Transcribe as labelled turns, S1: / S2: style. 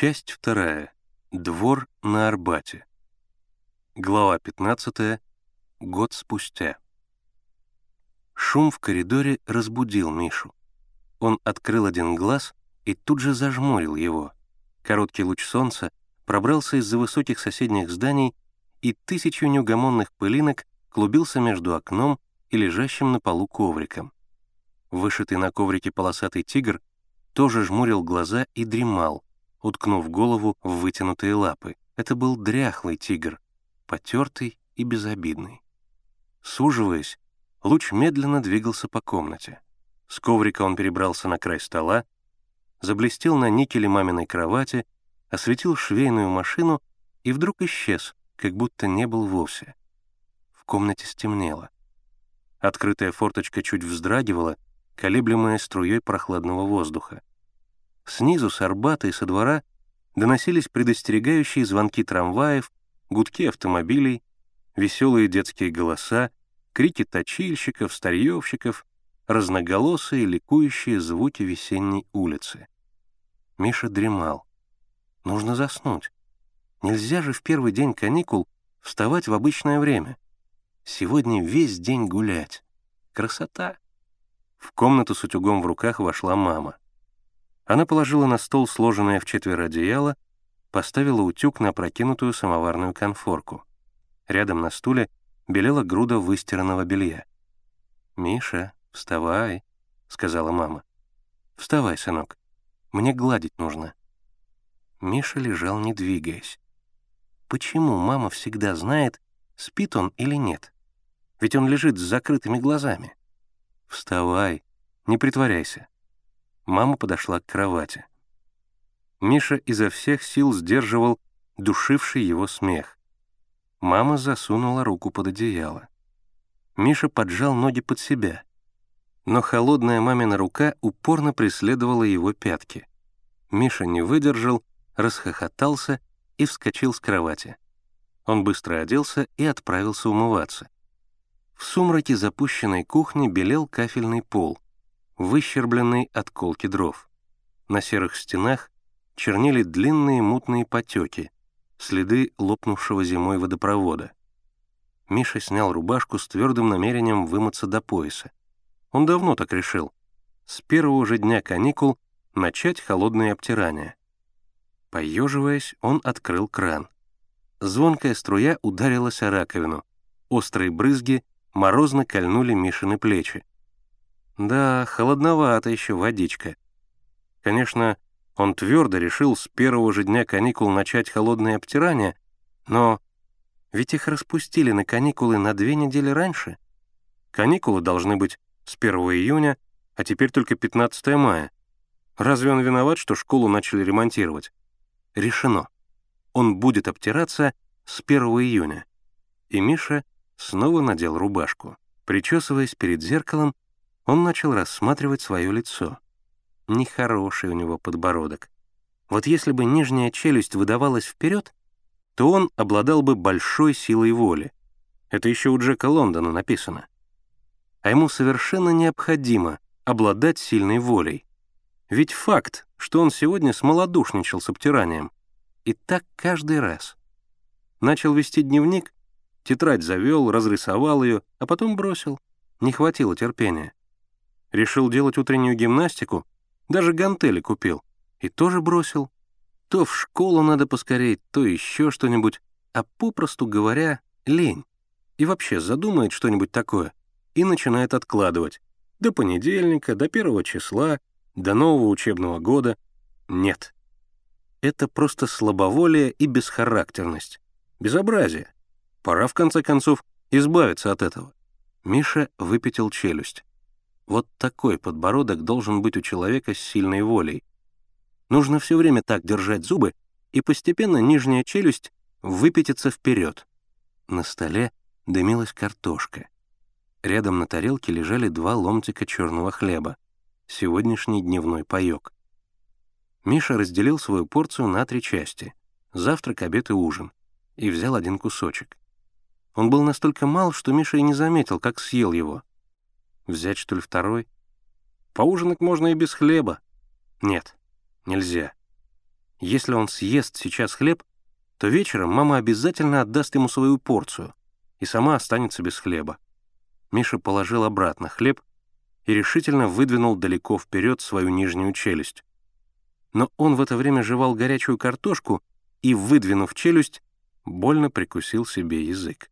S1: Часть вторая. Двор на Арбате. Глава 15. Год спустя. Шум в коридоре разбудил Мишу. Он открыл один глаз и тут же зажмурил его. Короткий луч солнца пробрался из-за высоких соседних зданий и тысячу неугомонных пылинок клубился между окном и лежащим на полу ковриком. Вышитый на коврике полосатый тигр тоже жмурил глаза и дремал, уткнув голову в вытянутые лапы. Это был дряхлый тигр, потертый и безобидный. Суживаясь, луч медленно двигался по комнате. С коврика он перебрался на край стола, заблестел на никеле маминой кровати, осветил швейную машину и вдруг исчез, как будто не был вовсе. В комнате стемнело. Открытая форточка чуть вздрагивала, колеблемая струей прохладного воздуха. Снизу, с Арбата и со двора доносились предостерегающие звонки трамваев, гудки автомобилей, веселые детские голоса, крики точильщиков, старьевщиков, разноголосые ликующие звуки весенней улицы. Миша дремал. Нужно заснуть. Нельзя же в первый день каникул вставать в обычное время. Сегодня весь день гулять. Красота. В комнату с утюгом в руках вошла мама. Она положила на стол сложенное в четверо одеяло, поставила утюг на прокинутую самоварную конфорку. Рядом на стуле белела груда выстиранного белья. «Миша, вставай», — сказала мама. «Вставай, сынок. Мне гладить нужно». Миша лежал, не двигаясь. Почему мама всегда знает, спит он или нет? Ведь он лежит с закрытыми глазами. «Вставай, не притворяйся». Мама подошла к кровати. Миша изо всех сил сдерживал душивший его смех. Мама засунула руку под одеяло. Миша поджал ноги под себя, но холодная мамина рука упорно преследовала его пятки. Миша не выдержал, расхохотался и вскочил с кровати. Он быстро оделся и отправился умываться. В сумраке запущенной кухни белел кафельный пол — выщербленный от колки дров. На серых стенах чернели длинные мутные потеки, следы лопнувшего зимой водопровода. Миша снял рубашку с твердым намерением вымыться до пояса. Он давно так решил. С первого же дня каникул начать холодное обтирание. Поеживаясь, он открыл кран. Звонкая струя ударилась о раковину. Острые брызги морозно кольнули Мишины плечи. Да, холодновато еще водичка. Конечно, он твердо решил с первого же дня каникул начать холодное обтирание, но ведь их распустили на каникулы на две недели раньше. Каникулы должны быть с 1 июня, а теперь только 15 мая. Разве он виноват, что школу начали ремонтировать? Решено. Он будет обтираться с 1 июня. И Миша снова надел рубашку. Причесываясь перед зеркалом, он начал рассматривать свое лицо. Нехороший у него подбородок. Вот если бы нижняя челюсть выдавалась вперед, то он обладал бы большой силой воли. Это еще у Джека Лондона написано. А ему совершенно необходимо обладать сильной волей. Ведь факт, что он сегодня смолодушничал с обтиранием. И так каждый раз. Начал вести дневник, тетрадь завел, разрисовал ее, а потом бросил. Не хватило терпения. Решил делать утреннюю гимнастику, даже гантели купил. И тоже бросил. То в школу надо поскорей, то еще что-нибудь. А попросту говоря, лень. И вообще задумает что-нибудь такое и начинает откладывать. До понедельника, до первого числа, до нового учебного года. Нет. Это просто слабоволие и бесхарактерность. Безобразие. Пора, в конце концов, избавиться от этого. Миша выпятил челюсть. Вот такой подбородок должен быть у человека с сильной волей. Нужно все время так держать зубы, и постепенно нижняя челюсть выпятится вперед. На столе дымилась картошка. Рядом на тарелке лежали два ломтика черного хлеба, сегодняшний дневной паёк. Миша разделил свою порцию на три части — завтрак, обед и ужин, и взял один кусочек. Он был настолько мал, что Миша и не заметил, как съел его — Взять, что ли, второй? Поужинать можно и без хлеба. Нет, нельзя. Если он съест сейчас хлеб, то вечером мама обязательно отдаст ему свою порцию и сама останется без хлеба. Миша положил обратно хлеб и решительно выдвинул далеко вперед свою нижнюю челюсть. Но он в это время жевал горячую картошку и, выдвинув челюсть, больно прикусил себе язык.